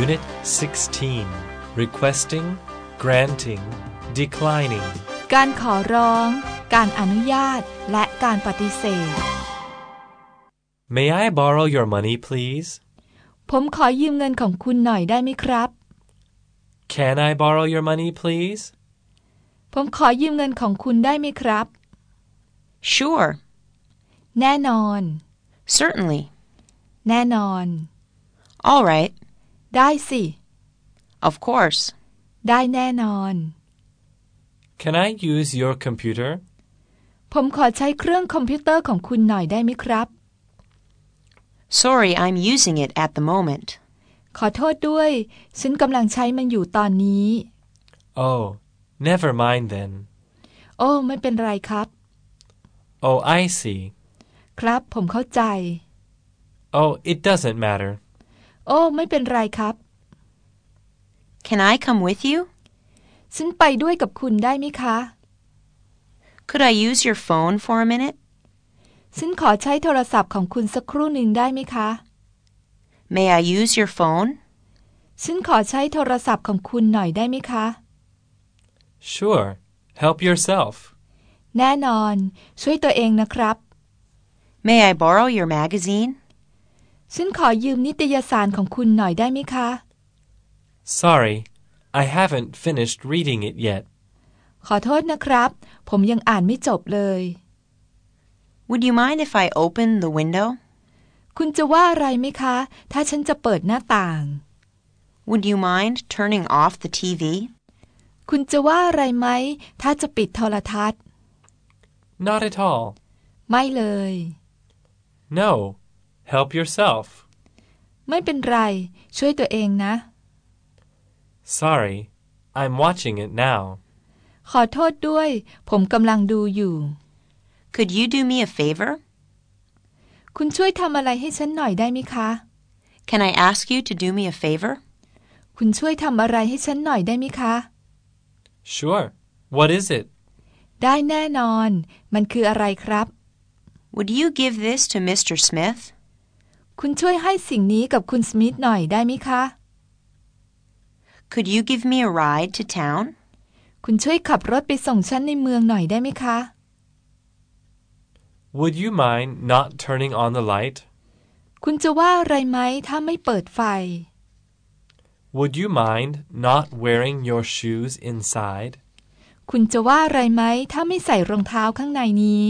Unit 16 Requesting Granting Declining การขอร้อง การอนุญาต และการปฏิเสธ May I borrow your money please ผมขอยืมเงินของคุณหน่อยได้ไหมครับ Can I borrow your money please ผมขอยืมเงินของคุณได้ไหมครับ Sure. แน่นอน Certainly. แน่นอน All right. ได้สิ Of course. ได้แน่นอน Can I use your computer ผมขอใช้เครื่องคอมพิวเตอร์ของคุณหน่อยได้ไหมครับ Sorry, I'm using it at the moment. ขอโทษด้วย ฉันกำลังใช้มันอยู่ตอนนี้ Oh never mind then โอ้ ไม่เป็นไรครับ Oh I see ครับ ผมเข้าใจ Oh it doesn't matter โอ้ ไม่เป็นไรครับ Can I come with you? ฉันไปด้วยกับคุณได้ไหมคะ Could I use your phone for a minute? ฉันขอใช้โทรศัพท์ของคุณสักครู่หนึ่งได้ไหมคะ May I use your phone? ฉันขอใช้โทรศัพท์ของคุณหน่อยได้ไหมคะ Sure help yourself แน่นอน ช่วยตัวเองนะครับ May I borrow your magazine? ฉันขอยืมนิตยสารของคุณหน่อยได้ไหมคะ Sorry I haven't finished reading it yet ขอโทษนะครับ ผมยังอ่านไม่จบเลย Would you mind if I open the window? คุณจะว่าอะไรไหมคะ ถ้าฉันจะเปิดหน้าต่าง Would you mind turning off the TV? คุณจะว่าอะไรไหม ถ้าจะปิดโทรทัศน์ Not at all ไม่เลย No help yourself ไม่เป็นไร ช่วยตัวเองนะ Sorry I'm watching it now ขอโทษด้วย ผมกำลังดูอยู่ Could you do me a favor? คุณช่วยทำอะไรให้ฉันหน่อยได้ไหมคะ Can I ask you to do me a favor? คุณช่วยทำอะไรให้ฉันหน่อยได้ไหมคะ Sure What is it ได้แน่นอน มันคืออะไรครับ Would you give this to Mr. Smith? คุณช่วยให้สิ่งนี้กับคุณสมิธหน่อยได้ไหมคะ Could you give me a ride to town? คุณช่วยขับรถไปส่งฉันในเมืองหน่อยได้ไหมคะ Would you mind not turning on the light คุณจะว่าอะไรไหมถ้าไม่เปิดไฟ Would you mind not wearing your shoes inside คุณจะว่าอะไรไหมถ้าไม่ใส่รองเท้าข้างในนี้